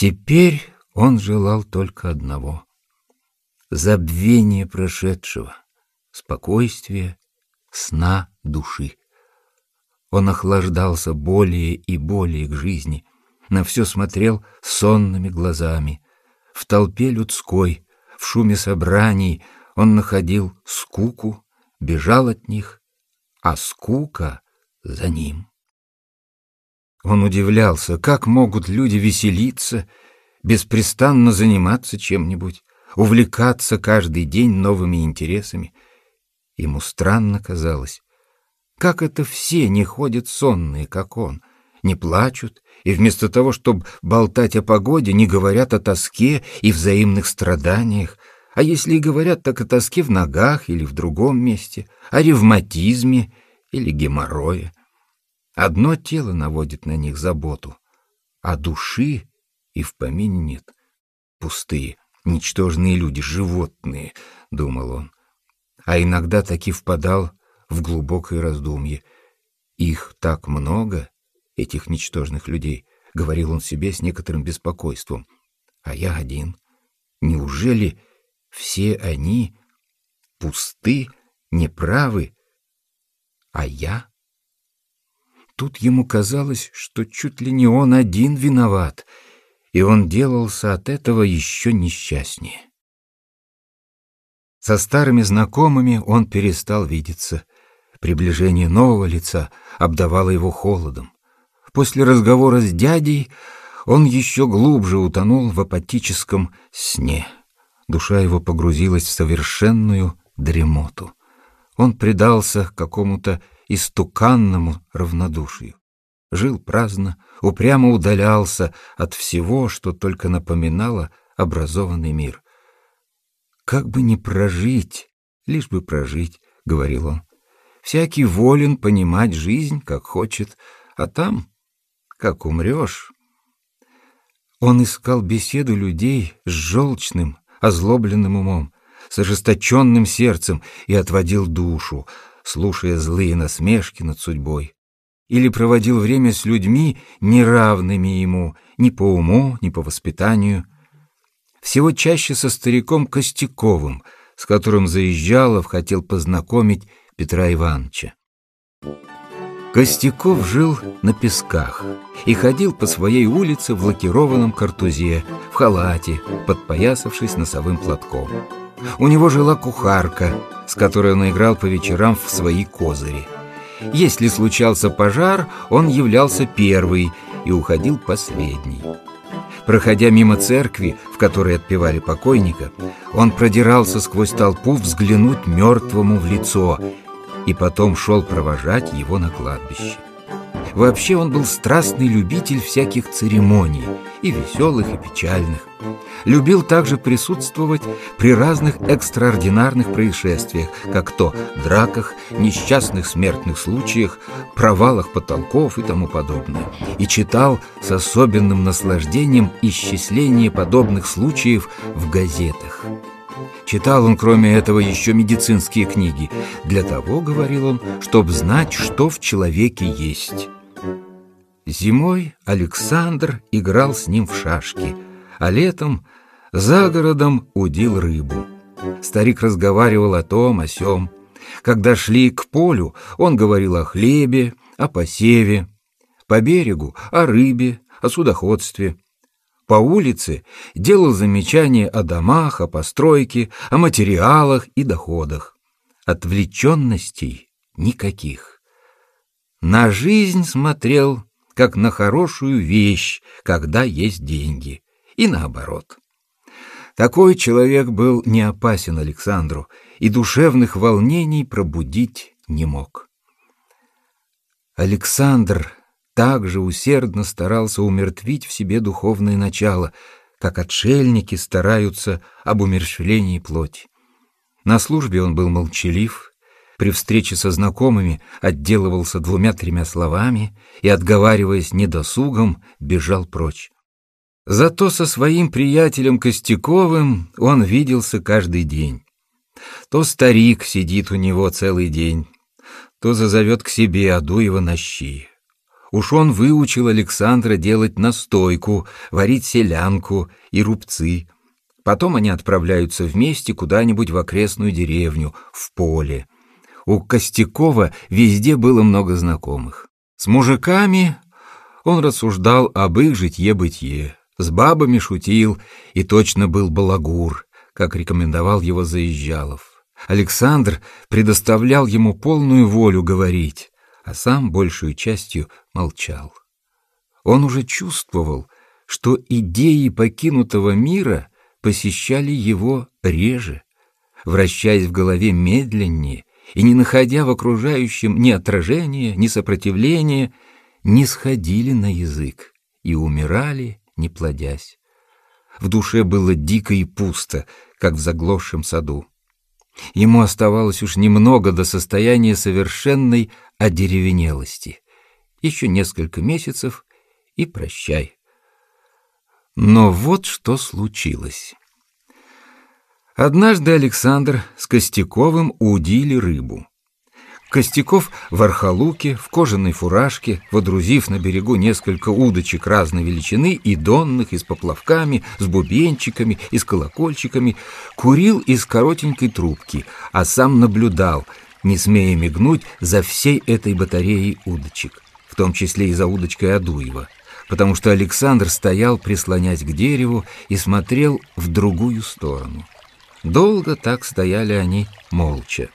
Теперь он желал только одного — забвения прошедшего, спокойствия, сна души. Он охлаждался более и более к жизни, на все смотрел сонными глазами. В толпе людской, в шуме собраний он находил скуку, бежал от них, а скука за ним. Он удивлялся, как могут люди веселиться, беспрестанно заниматься чем-нибудь, увлекаться каждый день новыми интересами. Ему странно казалось, как это все не ходят сонные, как он, не плачут, и вместо того, чтобы болтать о погоде, не говорят о тоске и взаимных страданиях, а если и говорят, так о тоске в ногах или в другом месте, о ревматизме или геморрое. Одно тело наводит на них заботу, а души и в помине нет. Пустые, ничтожные люди, животные, — думал он. А иногда таки впадал в глубокое раздумье. Их так много, этих ничтожных людей, — говорил он себе с некоторым беспокойством. А я один. Неужели все они пусты, неправы, а я? Тут ему казалось, что чуть ли не он один виноват, и он делался от этого еще несчастнее. Со старыми знакомыми он перестал видеться. Приближение нового лица обдавало его холодом. После разговора с дядей он еще глубже утонул в апатическом сне. Душа его погрузилась в совершенную дремоту. Он предался какому-то истуканному равнодушию. Жил праздно, упрямо удалялся от всего, что только напоминало образованный мир. «Как бы не прожить, лишь бы прожить», — говорил он. «Всякий волен понимать жизнь, как хочет, а там, как умрешь...» Он искал беседу людей с желчным, озлобленным умом, с ожесточенным сердцем и отводил душу, слушая злые насмешки над судьбой. Или проводил время с людьми, неравными ему ни по уму, ни по воспитанию. Всего чаще со стариком Костяковым, с которым Заезжалов хотел познакомить Петра Ивановича. Костяков жил на песках и ходил по своей улице в лакированном картузе, в халате, подпоясавшись носовым платком. У него жила кухарка, с которой он играл по вечерам в свои козыри. Если случался пожар, он являлся первый и уходил последний. Проходя мимо церкви, в которой отпевали покойника, он продирался сквозь толпу взглянуть мертвому в лицо и потом шел провожать его на кладбище. Вообще он был страстный любитель всяких церемоний, и веселых, и печальных. Любил также присутствовать при разных экстраординарных происшествиях, как то драках, несчастных смертных случаях, провалах потолков и тому подобное. И читал с особенным наслаждением исчисление подобных случаев в газетах. Читал он, кроме этого, еще медицинские книги. Для того, говорил он, чтобы знать, что в человеке есть. Зимой Александр играл с ним в шашки, а летом за городом удил рыбу. Старик разговаривал о том, о сём. Когда шли к полю, он говорил о хлебе, о посеве, по берегу — о рыбе, о судоходстве — по улице делал замечания о домах, о постройке, о материалах и доходах. Отвлеченностей никаких. На жизнь смотрел, как на хорошую вещь, когда есть деньги, и наоборот. Такой человек был не опасен Александру и душевных волнений пробудить не мог. Александр также усердно старался умертвить в себе духовное начало, как отшельники стараются об умерщвлении плоти. На службе он был молчалив, при встрече со знакомыми отделывался двумя-тремя словами и, отговариваясь недосугом, бежал прочь. Зато со своим приятелем Костяковым он виделся каждый день. То старик сидит у него целый день, то зазовет к себе Адуева на щи. Уж он выучил Александра делать настойку, варить селянку и рубцы. Потом они отправляются вместе куда-нибудь в окрестную деревню, в поле. У Костякова везде было много знакомых. С мужиками он рассуждал об их житье-бытие, с бабами шутил и точно был балагур, как рекомендовал его Заезжалов. Александр предоставлял ему полную волю говорить, а сам большую частью молчал. Он уже чувствовал, что идеи покинутого мира посещали его реже, вращаясь в голове медленнее и не находя в окружающем ни отражения, ни сопротивления, не сходили на язык и умирали, не плодясь. В душе было дико и пусто, как в заглохшем саду. Ему оставалось уж немного до состояния совершенной одеревенелости. Еще несколько месяцев и прощай. Но вот что случилось. Однажды Александр с Костяковым удили рыбу. Костяков в архалуке, в кожаной фуражке, водрузив на берегу несколько удочек разной величины и донных, и с поплавками, с бубенчиками и с колокольчиками, курил из коротенькой трубки, а сам наблюдал, не смея мигнуть, за всей этой батареей удочек, в том числе и за удочкой Адуева, потому что Александр стоял, прислонясь к дереву, и смотрел в другую сторону. Долго так стояли они молча.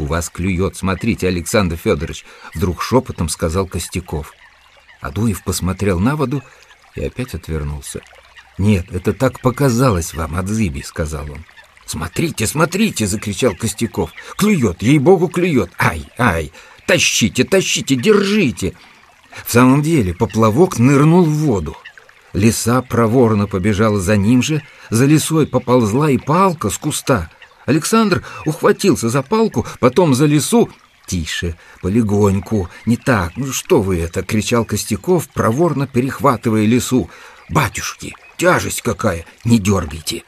«У вас клюет, смотрите, Александр Федорович!» Вдруг шепотом сказал Костяков. Адуев посмотрел на воду и опять отвернулся. «Нет, это так показалось вам от зыби», — сказал он. «Смотрите, смотрите!» — закричал Костяков. «Клюет, ей-богу, клюет! Ай, ай! Тащите, тащите, держите!» В самом деле поплавок нырнул в воду. Лиса проворно побежала за ним же, за лисой поползла и палка с куста. Александр ухватился за палку, потом за лису. «Тише, полегоньку, не так, ну что вы это?» — кричал Костяков, проворно перехватывая лису. «Батюшки, тяжесть какая! Не дергайте!»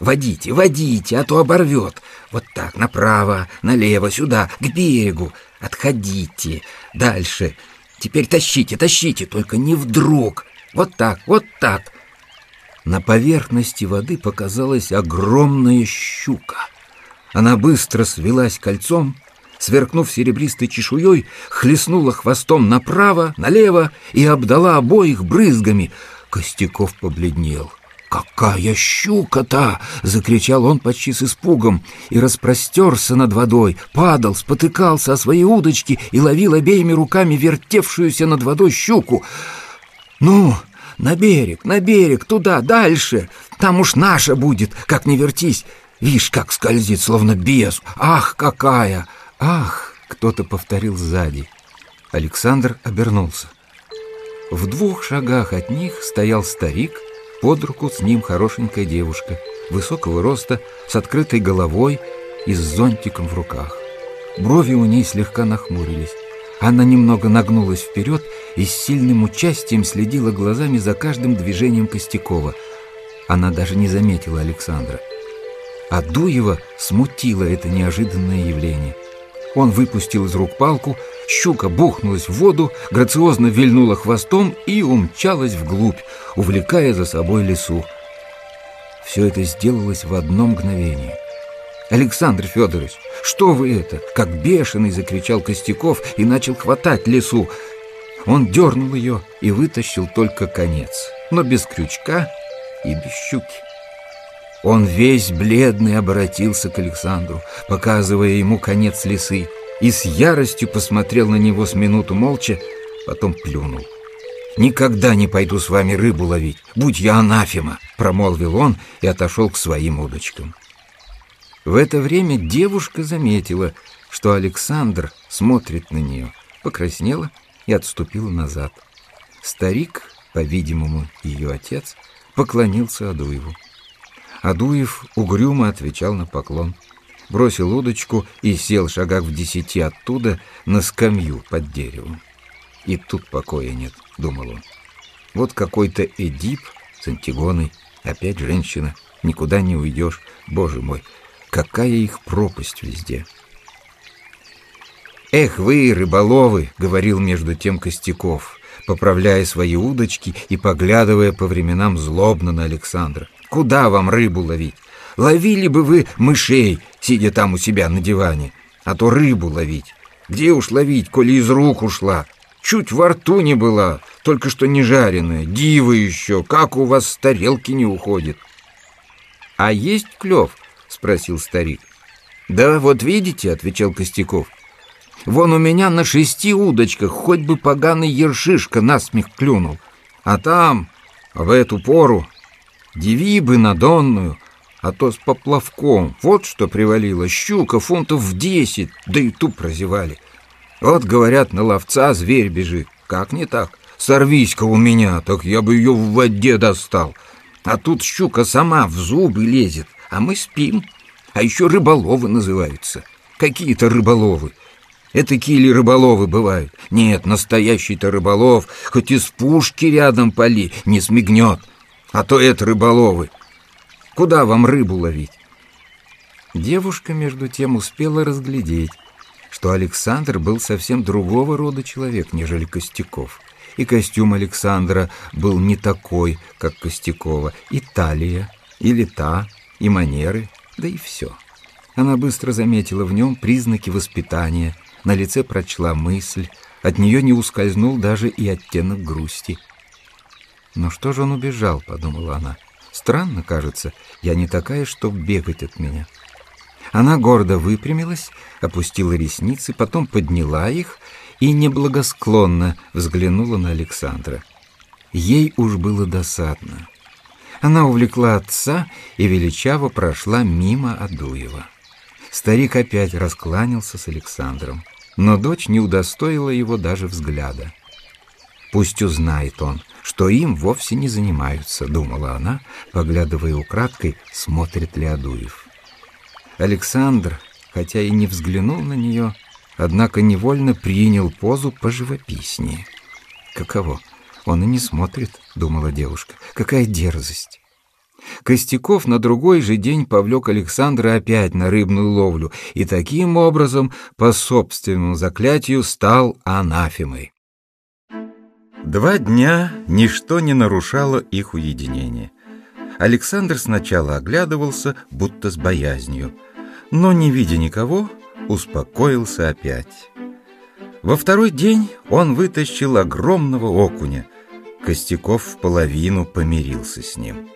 «Водите, водите, а то оборвет. Вот так, направо, налево, сюда, к берегу. Отходите. Дальше. Теперь тащите, тащите, только не вдруг. Вот так, вот так. На поверхности воды показалась огромная щука. Она быстро свелась кольцом, сверкнув серебристой чешуей, хлестнула хвостом направо, налево и обдала обоих брызгами. Костяков побледнел. «Какая щука-то!» — закричал он почти с испугом и распростерся над водой, падал, спотыкался о свои удочки и ловил обеими руками вертевшуюся над водой щуку. «Ну, на берег, на берег, туда, дальше. Там уж наша будет, как не вертись. Вишь, как скользит, словно бес. Ах, какая! Ах!» Кто-то повторил сзади. Александр обернулся. В двух шагах от них стоял старик, под руку с ним хорошенькая девушка, высокого роста, с открытой головой и с зонтиком в руках. Брови у ней слегка нахмурились. Она немного нагнулась вперед и с сильным участием следила глазами за каждым движением Костякова. Она даже не заметила Александра. А Дуева смутило это неожиданное явление. Он выпустил из рук палку, щука бухнулась в воду, грациозно вильнула хвостом и умчалась вглубь, увлекая за собой лесу. Все это сделалось в одно мгновение — «Александр Федорович, что вы это?» Как бешеный закричал Костяков и начал хватать лесу. Он дернул ее и вытащил только конец, но без крючка и без щуки. Он весь бледный обратился к Александру, показывая ему конец лисы, и с яростью посмотрел на него с минуту молча, потом плюнул. «Никогда не пойду с вами рыбу ловить, будь я анафема!» промолвил он и отошел к своим удочкам. В это время девушка заметила, что Александр смотрит на нее, покраснела и отступила назад. Старик, по-видимому, ее отец, поклонился Адуеву. Адуев угрюмо отвечал на поклон, бросил удочку и сел шагах в десяти оттуда на скамью под деревом. И тут покоя нет, думал он. Вот какой-то Эдип с Антигоной, опять женщина, никуда не уйдешь, боже мой, Какая их пропасть везде. «Эх вы, рыболовы!» — говорил между тем Костяков, поправляя свои удочки и поглядывая по временам злобно на Александра. «Куда вам рыбу ловить? Ловили бы вы мышей, сидя там у себя на диване, а то рыбу ловить. Где уж ловить, коли из рук ушла? Чуть во рту не была, только что не жареная, диво еще, как у вас с тарелки не уходит». «А есть клев?» — спросил старик. «Да вот видите», — отвечал Костяков, — «вон у меня на шести удочках хоть бы поганый ершишка насмех клюнул, а там, в эту пору, диви бы на донную, а то с поплавком, вот что привалило, щука фунтов в десять, да и ту прозевали. Вот, говорят, на ловца зверь бежит, как не так? Сорвись-ка у меня, так я бы ее в воде достал». А тут щука сама в зубы лезет, а мы спим. А еще рыболовы называются. Какие-то рыболовы. Это ли рыболовы бывают? Нет, настоящий-то рыболов, хоть из пушки рядом поли, не смигнет. А то это рыболовы. Куда вам рыбу ловить? Девушка, между тем, успела разглядеть, что Александр был совсем другого рода человек, нежели Костяков и костюм Александра был не такой, как Костякова, и талия, и лета, и манеры, да и все. Она быстро заметила в нем признаки воспитания, на лице прочла мысль, от нее не ускользнул даже и оттенок грусти. «Но что же он убежал?» — подумала она. «Странно, кажется, я не такая, чтоб бегать от меня». Она гордо выпрямилась, опустила ресницы, потом подняла их и неблагосклонно взглянула на Александра. Ей уж было досадно. Она увлекла отца и величаво прошла мимо Адуева. Старик опять раскланялся с Александром, но дочь не удостоила его даже взгляда. «Пусть узнает он, что им вовсе не занимаются», — думала она, поглядывая украдкой, смотрит ли Адуев. Александр, хотя и не взглянул на нее, — однако невольно принял позу поживописнее. Каково? Он и не смотрит, думала девушка. Какая дерзость! Костяков на другой же день повлек Александра опять на рыбную ловлю и таким образом, по собственному заклятию, стал анафемой. Два дня ничто не нарушало их уединение. Александр сначала оглядывался, будто с боязнью, но, не видя никого, успокоился опять. Во второй день он вытащил огромного окуня. Костяков в половину помирился с ним.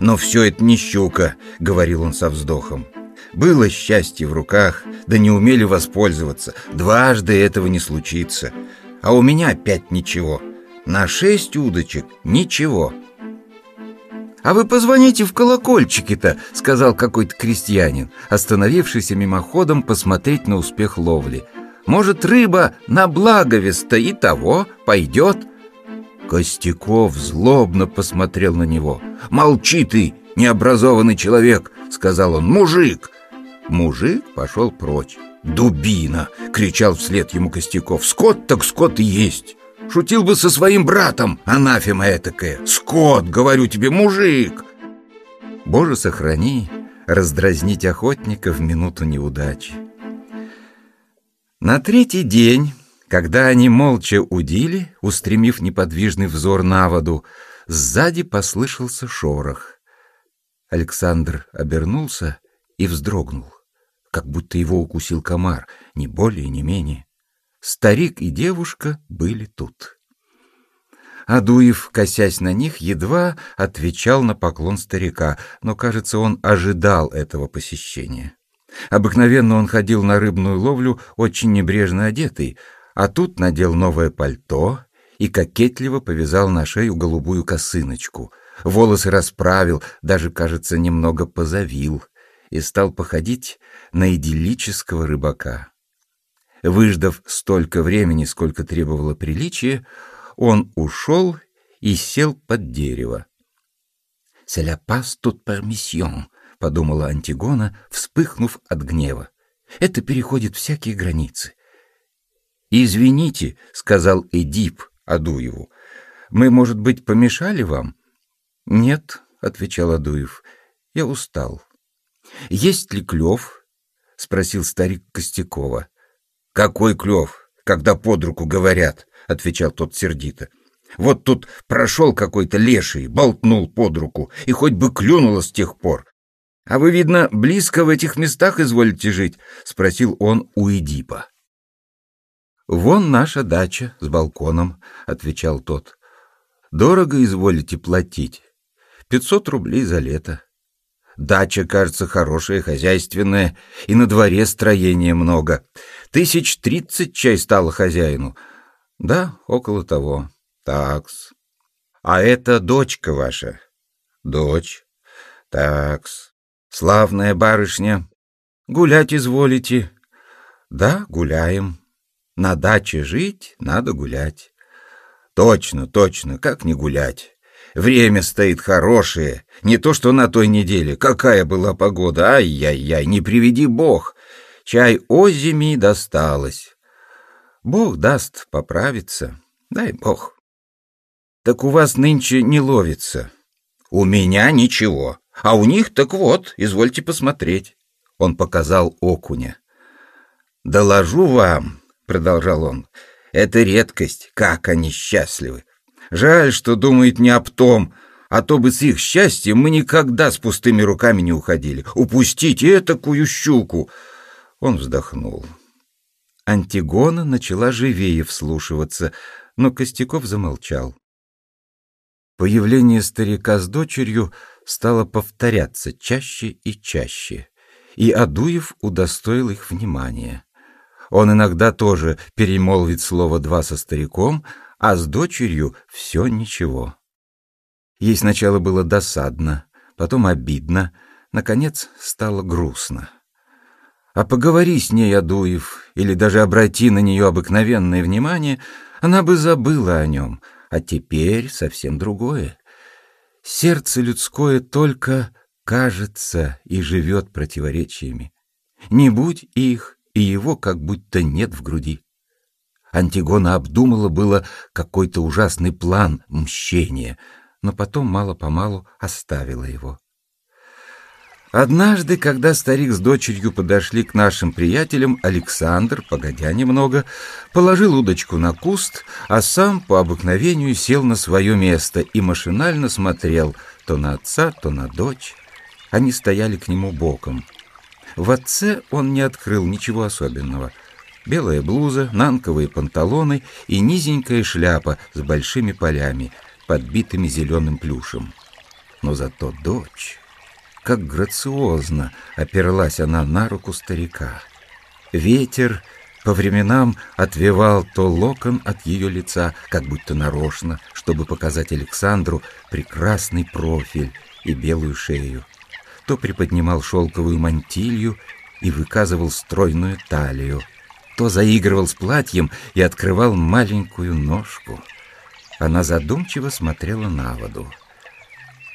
«Но все это не щука», — говорил он со вздохом. «Было счастье в руках, да не умели воспользоваться. Дважды этого не случится. А у меня опять ничего. На шесть удочек ничего». «А вы позвоните в колокольчики-то», — сказал какой-то крестьянин, остановившийся мимоходом посмотреть на успех ловли. «Может, рыба на благовест-то и того пойдет?» Костяков злобно посмотрел на него. «Молчи ты, необразованный человек!» — сказал он. «Мужик!» Мужик пошел прочь. «Дубина!» — кричал вслед ему Костяков. «Скот так скот и есть!» Шутил бы со своим братом, анафема этакая. Скот, говорю тебе, мужик. Боже, сохрани раздразнить охотника в минуту неудачи. На третий день, когда они молча удили, устремив неподвижный взор на воду, сзади послышался шорох. Александр обернулся и вздрогнул, как будто его укусил комар, не более, не менее. Старик и девушка были тут. Адуев, косясь на них, едва отвечал на поклон старика, но, кажется, он ожидал этого посещения. Обыкновенно он ходил на рыбную ловлю очень небрежно одетый, а тут надел новое пальто и кокетливо повязал на шею голубую косыночку, волосы расправил, даже, кажется, немного позавил, и стал походить на идиллического рыбака. Выждав столько времени, сколько требовало приличие, он ушел и сел под дерево. «C'est la passe toute permission», — подумала Антигона, вспыхнув от гнева. «Это переходит всякие границы». «Извините», — сказал Эдип Адуеву, — «мы, может быть, помешали вам?» «Нет», — отвечал Адуев, — «я устал». «Есть ли клев?» — спросил старик Костякова. Какой клев, когда под руку говорят, отвечал тот сердито. Вот тут прошел какой-то леший, болтнул под руку, и хоть бы клюнуло с тех пор. «А вы, видно, близко в этих местах изволите жить?» — спросил он у Эдипа. «Вон наша дача с балконом», — отвечал тот. «Дорого изволите платить. Пятьсот рублей за лето. Дача, кажется, хорошая, хозяйственная, и на дворе строения много. Тысяч тридцать чай стало хозяину. Да, около того. Такс. А это дочка ваша? Дочь. Такс. Славная барышня. Гулять изволите? Да, гуляем. На даче жить надо гулять. Точно, точно, как не гулять. Время стоит хорошее, не то что на той неделе. Какая была погода, ай-яй-яй, не приведи бог. Чай озими досталось. Бог даст поправиться, дай бог. Так у вас нынче не ловится. У меня ничего. А у них так вот, извольте посмотреть. Он показал окуня. «Доложу вам», — продолжал он, — «это редкость, как они счастливы. Жаль, что думает не об том, а то бы с их счастьем мы никогда с пустыми руками не уходили. Упустить этакую щуку!» Он вздохнул. Антигона начала живее вслушиваться, но Костяков замолчал. Появление старика с дочерью стало повторяться чаще и чаще, и Адуев удостоил их внимания. Он иногда тоже перемолвит слово два со стариком, а с дочерью все ничего. Ей сначала было досадно, потом обидно, наконец стало грустно. А поговори с ней, Адуев, или даже обрати на нее обыкновенное внимание, она бы забыла о нем, а теперь совсем другое. Сердце людское только кажется и живет противоречиями. Не будь их, и его как будто нет в груди. Антигона обдумала было какой-то ужасный план мщения, но потом мало-помалу оставила его. Однажды, когда старик с дочерью подошли к нашим приятелям, Александр, погодя немного, положил удочку на куст, а сам по обыкновению сел на свое место и машинально смотрел то на отца, то на дочь. Они стояли к нему боком. В отце он не открыл ничего особенного. Белая блуза, нанковые панталоны и низенькая шляпа с большими полями, подбитыми зеленым плюшем. Но зато дочь как грациозно оперлась она на руку старика. Ветер по временам отвевал то локон от ее лица, как будто нарочно, чтобы показать Александру прекрасный профиль и белую шею, то приподнимал шелковую мантилью и выказывал стройную талию, то заигрывал с платьем и открывал маленькую ножку. Она задумчиво смотрела на воду.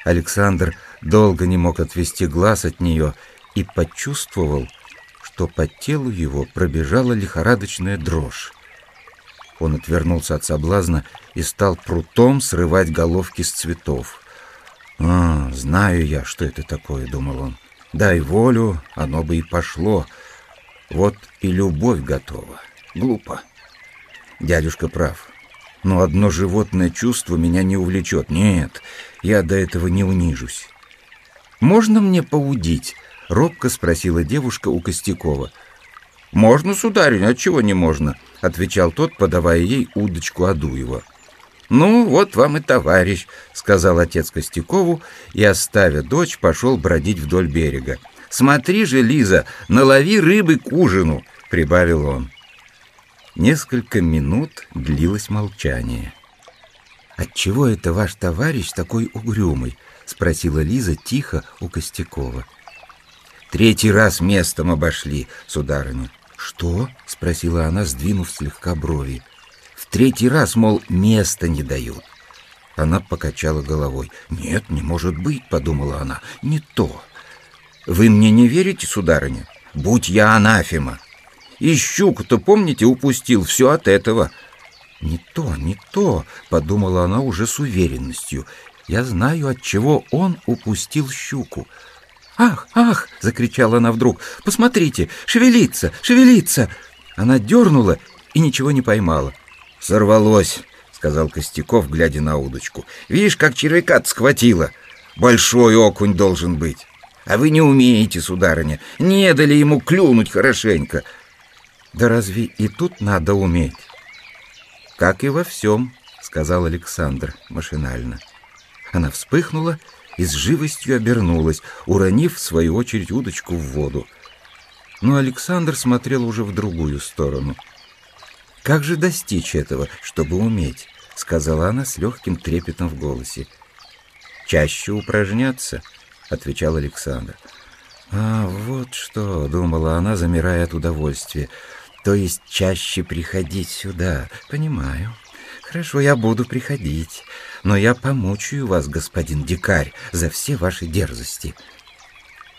Александр долго не мог отвести глаз от нее и почувствовал, что по телу его пробежала лихорадочная дрожь. Он отвернулся от соблазна и стал прутом срывать головки с цветов. «А, знаю я, что это такое», — думал он. «Дай волю, оно бы и пошло. Вот и любовь готова. Глупо». Дядюшка прав. Но одно животное чувство меня не увлечет. Нет, я до этого не унижусь. «Можно мне поудить?» — робко спросила девушка у Костякова. «Можно, сударыня, отчего не можно?» — отвечал тот, подавая ей удочку Адуева. «Ну, вот вам и товарищ», — сказал отец Костякову, и, оставя дочь, пошел бродить вдоль берега. «Смотри же, Лиза, налови рыбы к ужину», — прибавил он. Несколько минут длилось молчание. «Отчего это ваш товарищ такой угрюмый?» — спросила Лиза тихо у Костякова. «Третий раз местом обошли, сударыня». «Что?» — спросила она, сдвинув слегка брови. «В третий раз, мол, места не дают». Она покачала головой. «Нет, не может быть», — подумала она, — «не то». «Вы мне не верите, сударыня? Будь я анафема. И щуку-то, помните, упустил все от этого». «Не то, не то», — подумала она уже с уверенностью. «Я знаю, от чего он упустил щуку». «Ах, ах!» — закричала она вдруг. «Посмотрите, шевелится, шевелится!» Она дернула и ничего не поймала. «Сорвалось», — сказал Костяков, глядя на удочку. «Видишь, как червяка схватила. Большой окунь должен быть. А вы не умеете, сударыня. Не дали ему клюнуть хорошенько». «Да разве и тут надо уметь?» «Как и во всем», — сказал Александр машинально. Она вспыхнула и с живостью обернулась, уронив, в свою очередь, удочку в воду. Но Александр смотрел уже в другую сторону. «Как же достичь этого, чтобы уметь?» — сказала она с легким трепетом в голосе. «Чаще упражняться», — отвечал Александр. «А, вот что», — думала она, замирая от удовольствия. «То есть чаще приходить сюда. Понимаю. Хорошо, я буду приходить но я помучаю вас, господин дикарь, за все ваши дерзости».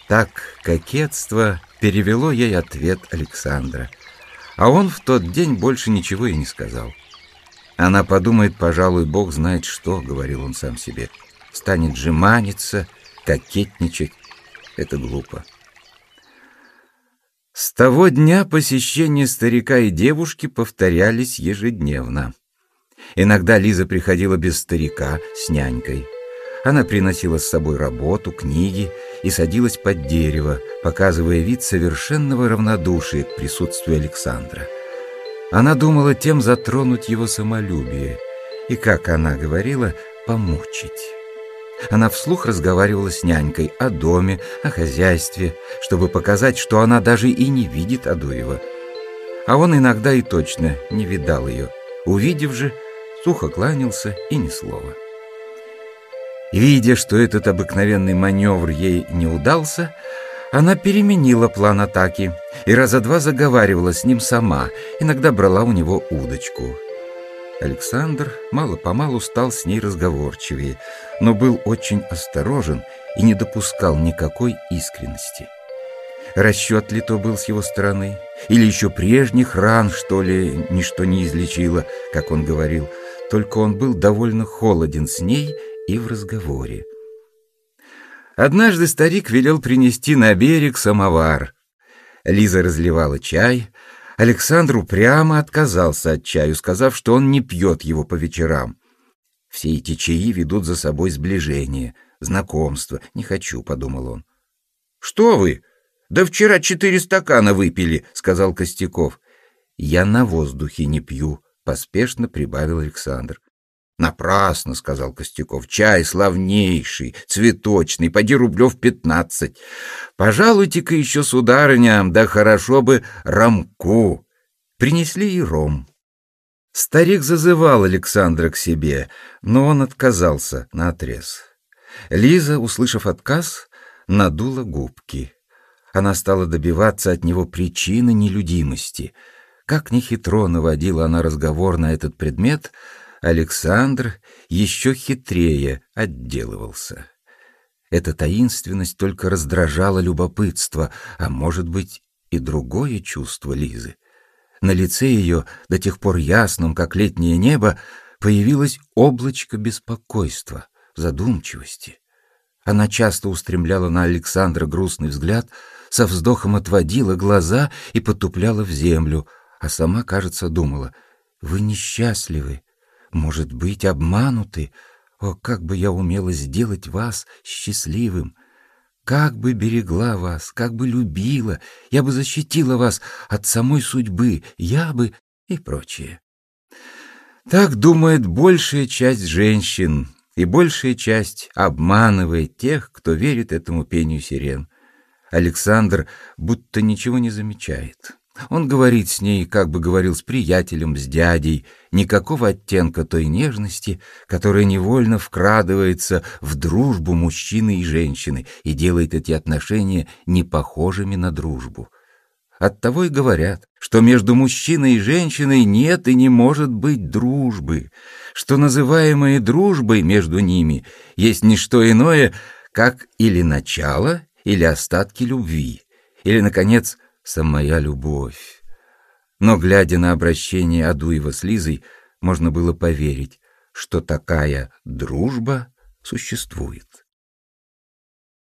Так кокетство перевело ей ответ Александра, а он в тот день больше ничего и не сказал. Она подумает, пожалуй, Бог знает что, — говорил он сам себе. Станет жеманиться, кокетничать. Это глупо. С того дня посещения старика и девушки повторялись ежедневно. Иногда Лиза приходила без старика с нянькой. Она приносила с собой работу, книги и садилась под дерево, показывая вид совершенного равнодушия к присутствию Александра. Она думала тем затронуть его самолюбие и, как она говорила, помучить. Она вслух разговаривала с нянькой о доме, о хозяйстве, чтобы показать, что она даже и не видит Адуева. А он иногда и точно не видал ее. Увидев же, сухо кланялся и ни слова. Видя, что этот обыкновенный маневр ей не удался, она переменила план атаки и раза два заговаривала с ним сама, иногда брала у него удочку. Александр мало-помалу стал с ней разговорчивее, но был очень осторожен и не допускал никакой искренности. Расчет ли то был с его стороны, или еще прежних ран, что ли, ничто не излечило, как он говорил – только он был довольно холоден с ней и в разговоре. Однажды старик велел принести на берег самовар. Лиза разливала чай. Александр упрямо отказался от чаю, сказав, что он не пьет его по вечерам. Все эти чаи ведут за собой сближение, знакомство. Не хочу, — подумал он. — Что вы? Да вчера четыре стакана выпили, — сказал Костяков. — Я на воздухе не пью, поспешно прибавил Александр. «Напрасно», — сказал Костяков, — «чай славнейший, цветочный, поди рублев пятнадцать. Пожалуйте-ка еще, сударыня, да хорошо бы ромку». Принесли и ром. Старик зазывал Александра к себе, но он отказался наотрез. Лиза, услышав отказ, надула губки. Она стала добиваться от него причины нелюдимости — как ни хитро наводила она разговор на этот предмет, Александр еще хитрее отделывался. Эта таинственность только раздражала любопытство, а может быть и другое чувство Лизы. На лице ее, до тех пор ясном, как летнее небо, появилось облачко беспокойства, задумчивости. Она часто устремляла на Александра грустный взгляд, со вздохом отводила глаза и потупляла в землю — а сама, кажется, думала, «Вы несчастливы, может быть, обмануты. О, как бы я умела сделать вас счастливым! Как бы берегла вас, как бы любила, я бы защитила вас от самой судьбы, я бы...» и прочее. Так думает большая часть женщин, и большая часть обманывает тех, кто верит этому пению сирен. Александр будто ничего не замечает. Он говорит с ней, как бы говорил с приятелем, с дядей, никакого оттенка той нежности, которая невольно вкрадывается в дружбу мужчины и женщины и делает эти отношения непохожими на дружбу. Оттого и говорят, что между мужчиной и женщиной нет и не может быть дружбы, что называемое дружбой между ними есть не что иное, как или начало, или остатки любви, или, наконец, самая любовь. Но, глядя на обращение Адуева с Лизой, можно было поверить, что такая дружба существует.